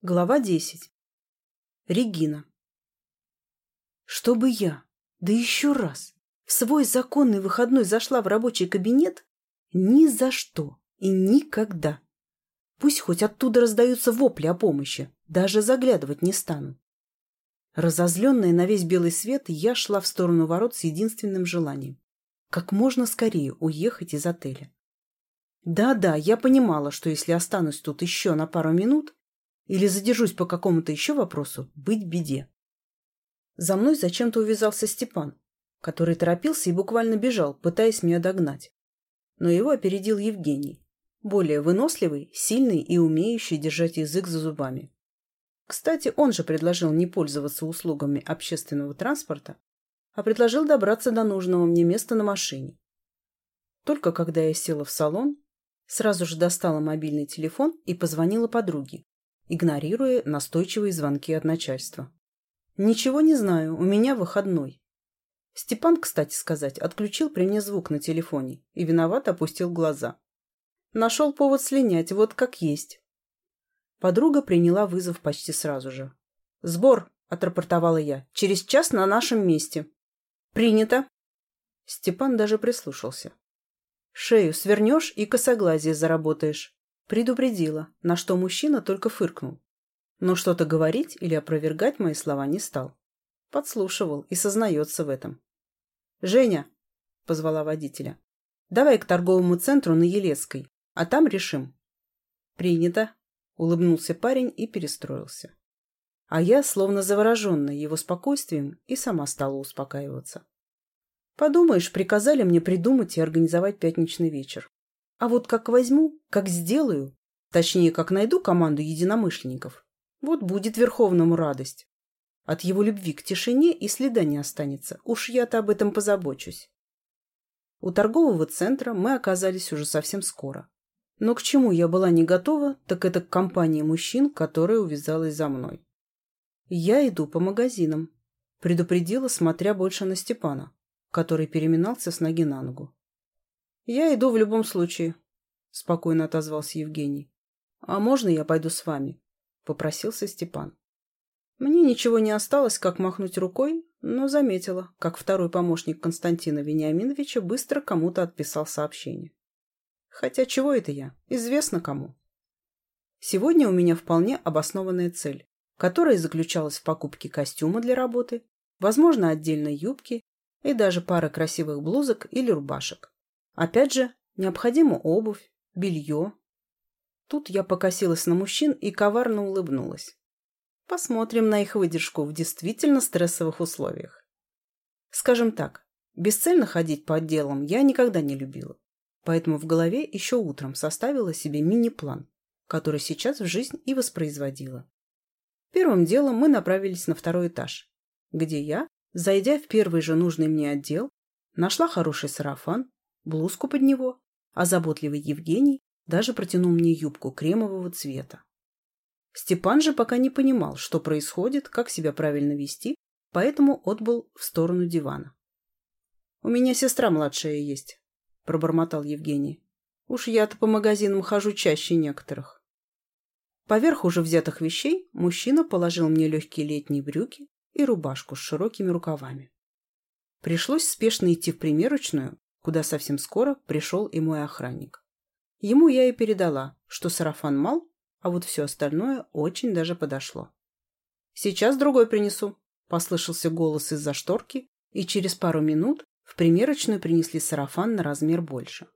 Глава 10. Регина. Чтобы я, да еще раз, в свой законный выходной зашла в рабочий кабинет? Ни за что и никогда. Пусть хоть оттуда раздаются вопли о помощи, даже заглядывать не стану. Разозленная на весь белый свет, я шла в сторону ворот с единственным желанием. Как можно скорее уехать из отеля. Да-да, я понимала, что если останусь тут еще на пару минут, или задержусь по какому-то еще вопросу, быть беде. За мной зачем-то увязался Степан, который торопился и буквально бежал, пытаясь меня догнать. Но его опередил Евгений, более выносливый, сильный и умеющий держать язык за зубами. Кстати, он же предложил не пользоваться услугами общественного транспорта, а предложил добраться до нужного мне места на машине. Только когда я села в салон, сразу же достала мобильный телефон и позвонила подруге, игнорируя настойчивые звонки от начальства. «Ничего не знаю, у меня выходной». Степан, кстати сказать, отключил при мне звук на телефоне и виноват опустил глаза. Нашел повод слинять, вот как есть. Подруга приняла вызов почти сразу же. «Сбор!» – отрапортовала я. «Через час на нашем месте». «Принято!» Степан даже прислушался. «Шею свернешь и косоглазие заработаешь» предупредила, на что мужчина только фыркнул. Но что-то говорить или опровергать мои слова не стал. Подслушивал и сознается в этом. «Женя!» – позвала водителя. «Давай к торговому центру на Елецкой, а там решим». «Принято!» – улыбнулся парень и перестроился. А я, словно завороженная его спокойствием, и сама стала успокаиваться. Подумаешь, приказали мне придумать и организовать пятничный вечер. А вот как возьму, как сделаю, точнее, как найду команду единомышленников, вот будет Верховному радость. От его любви к тишине и следа не останется. Уж я-то об этом позабочусь. У торгового центра мы оказались уже совсем скоро. Но к чему я была не готова, так это к компании мужчин, которая увязалась за мной. Я иду по магазинам. Предупредила, смотря больше на Степана, который переминался с ноги на ногу я иду в любом случае спокойно отозвался евгений а можно я пойду с вами попросился степан. Мне ничего не осталось как махнуть рукой но заметила как второй помощник константина вениаминовича быстро кому то отписал сообщение. Хотя чего это я? Известно кому. Сегодня у меня вполне обоснованная цель которая заключалась в покупке костюма для работы возможно отдельной юбки и даже пары красивых блузок или рубашек. Опять же, необходима обувь, белье. Тут я покосилась на мужчин и коварно улыбнулась. Посмотрим на их выдержку в действительно стрессовых условиях. Скажем так, бесцельно ходить по отделам я никогда не любила. Поэтому в голове еще утром составила себе мини-план, который сейчас в жизнь и воспроизводила. Первым делом мы направились на второй этаж, где я, зайдя в первый же нужный мне отдел, нашла хороший сарафан, блузку под него, а заботливый Евгений даже протянул мне юбку кремового цвета. Степан же пока не понимал, что происходит, как себя правильно вести, поэтому отбыл в сторону дивана. «У меня сестра младшая есть», – пробормотал Евгений. «Уж я-то по магазинам хожу чаще некоторых». Поверх уже взятых вещей мужчина положил мне легкие летние брюки и рубашку с широкими рукавами. Пришлось спешно идти в примерочную, куда совсем скоро пришел и мой охранник. Ему я и передала, что сарафан мал, а вот все остальное очень даже подошло. «Сейчас другой принесу», – послышался голос из-за шторки, и через пару минут в примерочную принесли сарафан на размер больше.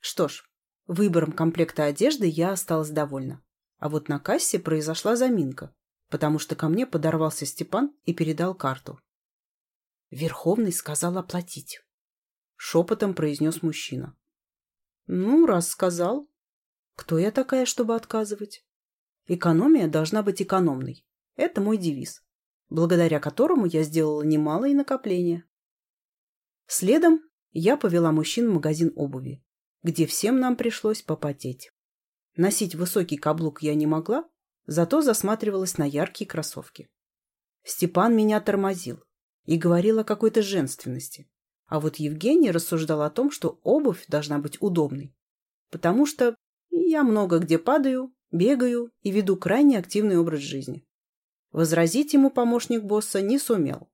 Что ж, выбором комплекта одежды я осталась довольна. А вот на кассе произошла заминка, потому что ко мне подорвался Степан и передал карту. Верховный сказал оплатить шепотом произнес мужчина. Ну, раз сказал. Кто я такая, чтобы отказывать? Экономия должна быть экономной. Это мой девиз, благодаря которому я сделала немалые накопления. Следом я повела мужчин в магазин обуви, где всем нам пришлось попотеть. Носить высокий каблук я не могла, зато засматривалась на яркие кроссовки. Степан меня тормозил и говорил о какой-то женственности. А вот Евгений рассуждал о том, что обувь должна быть удобной. Потому что я много где падаю, бегаю и веду крайне активный образ жизни. Возразить ему помощник босса не сумел.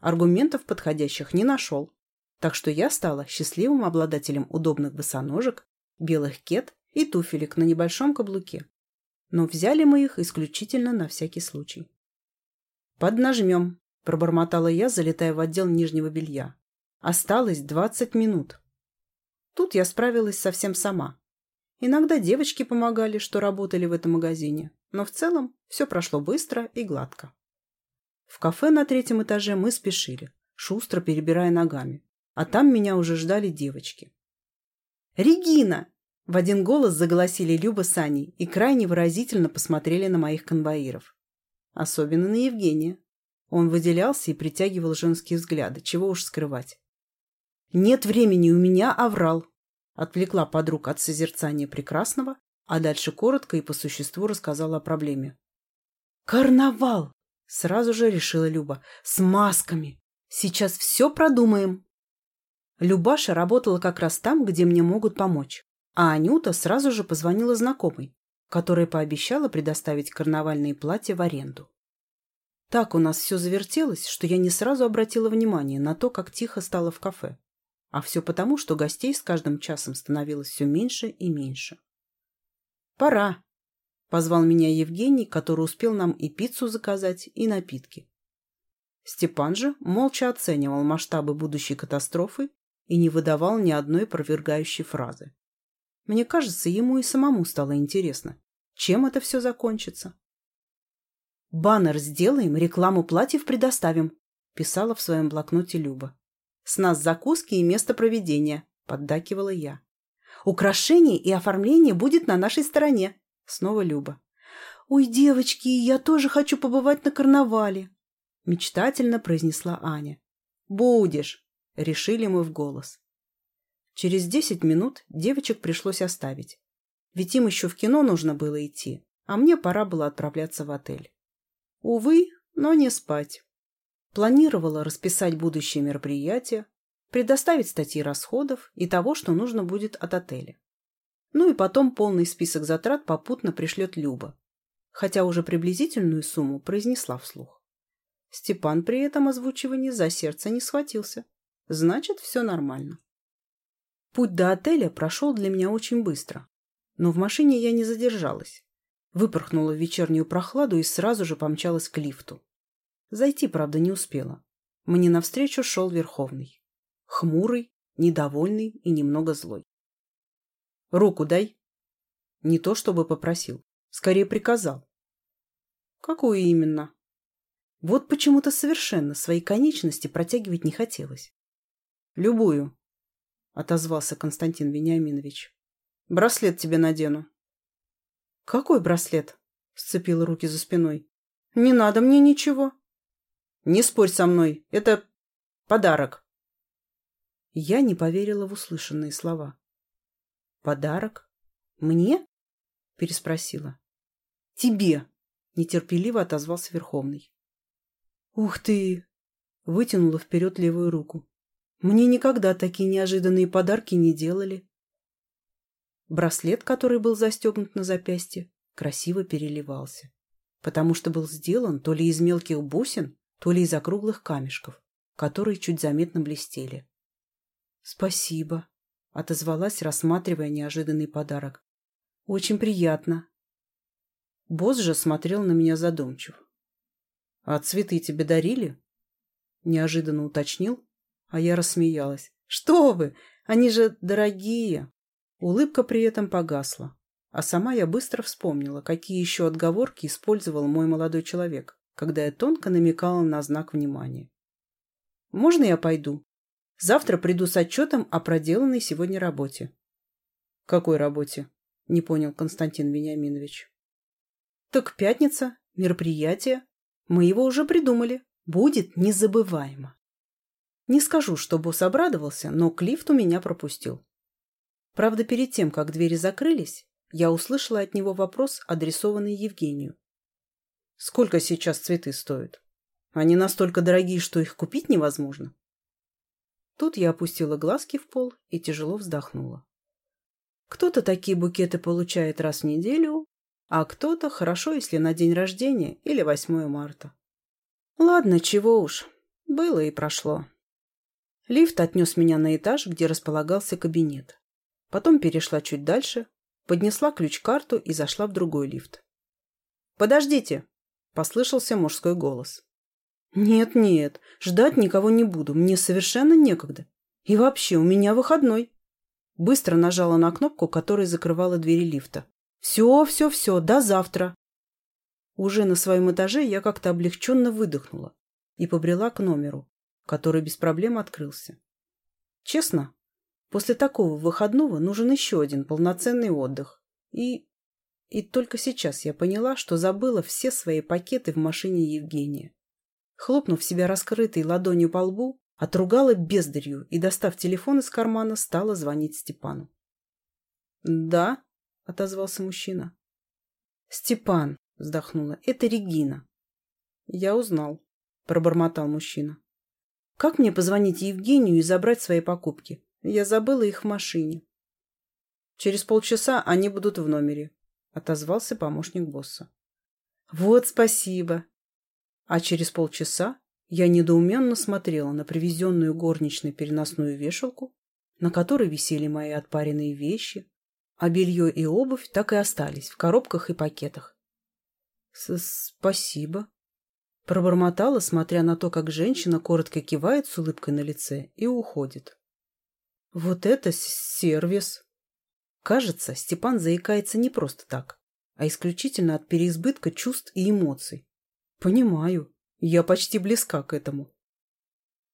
Аргументов подходящих не нашел. Так что я стала счастливым обладателем удобных босоножек, белых кет и туфелек на небольшом каблуке. Но взяли мы их исключительно на всякий случай. «Поднажмем», – пробормотала я, залетая в отдел нижнего белья. Осталось двадцать минут. Тут я справилась совсем сама. Иногда девочки помогали, что работали в этом магазине, но в целом все прошло быстро и гладко. В кафе на третьем этаже мы спешили, шустро перебирая ногами, а там меня уже ждали девочки. «Регина!» – в один голос заголосили Люба с Аней и крайне выразительно посмотрели на моих конвоиров. Особенно на Евгения. Он выделялся и притягивал женские взгляды, чего уж скрывать нет времени у меня оврал отвлекла подруг от созерцания прекрасного а дальше коротко и по существу рассказала о проблеме. Карнавал сразу же решила люба. С масками! Сейчас все продумаем! Любаша работала как раз там где мне могут помочь. А анюта сразу же позвонила знакомой которая пообещала предоставить карнавальные платья в аренду. Так у нас все завертелось, что я не сразу обратила внимание на то, как тихо стало в кафе. А все потому, что гостей с каждым часом становилось все меньше и меньше. «Пора!» – позвал меня Евгений, который успел нам и пиццу заказать, и напитки. Степан же молча оценивал масштабы будущей катастрофы и не выдавал ни одной провергающей фразы. Мне кажется, ему и самому стало интересно, чем это все закончится. «Баннер сделаем, рекламу платьев предоставим», – писала в своем блокноте Люба. С нас закуски и место проведения, поддакивала я. Украшение и оформление будет на нашей стороне. Снова Люба. Ой, девочки, я тоже хочу побывать на карнавале. Мечтательно произнесла Аня. Будешь, решили мы в голос. Через десять минут девочек пришлось оставить. Ведь им еще в кино нужно было идти, а мне пора было отправляться в отель. Увы, но не спать планировала расписать будущие мероприятия, предоставить статьи расходов и того, что нужно будет от отеля. Ну и потом полный список затрат попутно пришлет Люба, хотя уже приблизительную сумму произнесла вслух. Степан при этом озвучивании за сердце не схватился. Значит, все нормально. Путь до отеля прошел для меня очень быстро, но в машине я не задержалась. Выпорхнула в вечернюю прохладу и сразу же помчалась к лифту. Зайти, правда, не успела. Мне навстречу шел Верховный. Хмурый, недовольный и немного злой. «Руку дай!» Не то чтобы попросил, скорее приказал. «Какую именно?» Вот почему-то совершенно свои конечности протягивать не хотелось. «Любую», — отозвался Константин Вениаминович. «Браслет тебе надену». «Какой браслет?» — сцепила руки за спиной. «Не надо мне ничего». Не спорь со мной, это подарок. Я не поверила в услышанные слова. Подарок? Мне? Переспросила. Тебе, нетерпеливо отозвался Верховный. Ух ты! Вытянула вперед левую руку. Мне никогда такие неожиданные подарки не делали. Браслет, который был застегнут на запястье, красиво переливался, потому что был сделан то ли из мелких бусин, тули из округлых камешков, которые чуть заметно блестели. «Спасибо», — отозвалась, рассматривая неожиданный подарок. «Очень приятно». Босс же смотрел на меня задумчиво. «А цветы тебе дарили?» Неожиданно уточнил, а я рассмеялась. «Что вы! Они же дорогие!» Улыбка при этом погасла, а сама я быстро вспомнила, какие еще отговорки использовал мой молодой человек когда я тонко намекала на знак внимания. «Можно я пойду? Завтра приду с отчетом о проделанной сегодня работе». «Какой работе?» – не понял Константин Вениаминович. «Так пятница, мероприятие. Мы его уже придумали. Будет незабываемо». Не скажу, что босс обрадовался, но к лифту меня пропустил. Правда, перед тем, как двери закрылись, я услышала от него вопрос, адресованный Евгению. Сколько сейчас цветы стоят? Они настолько дорогие, что их купить невозможно. Тут я опустила глазки в пол и тяжело вздохнула. Кто-то такие букеты получает раз в неделю, а кто-то хорошо, если на день рождения или 8 марта. Ладно, чего уж. Было и прошло. Лифт отнес меня на этаж, где располагался кабинет. Потом перешла чуть дальше, поднесла ключ-карту и зашла в другой лифт. «Подождите!» Послышался мужской голос. «Нет, нет, ждать никого не буду, мне совершенно некогда. И вообще, у меня выходной». Быстро нажала на кнопку, которая закрывала двери лифта. «Все, все, все, до завтра». Уже на своем этаже я как-то облегченно выдохнула и побрела к номеру, который без проблем открылся. Честно, после такого выходного нужен еще один полноценный отдых. И и только сейчас я поняла, что забыла все свои пакеты в машине Евгения. Хлопнув себя раскрытой ладонью по лбу, отругала бездарью и, достав телефон из кармана, стала звонить Степану. «Да», — отозвался мужчина. «Степан», — вздохнула, — «это Регина». «Я узнал», — пробормотал мужчина. «Как мне позвонить Евгению и забрать свои покупки? Я забыла их в машине». «Через полчаса они будут в номере отозвался помощник босса. Вот спасибо. А через полчаса я недоуменно смотрела на привезенную горничной переносную вешалку, на которой висели мои отпаренные вещи, а белье и обувь так и остались в коробках и пакетах. С «Спасибо», — пробормотала, смотря на то, как женщина коротко кивает с улыбкой на лице и уходит. «Вот это сервис!» Кажется, Степан заикается не просто так, а исключительно от переизбытка чувств и эмоций. Понимаю, я почти близка к этому.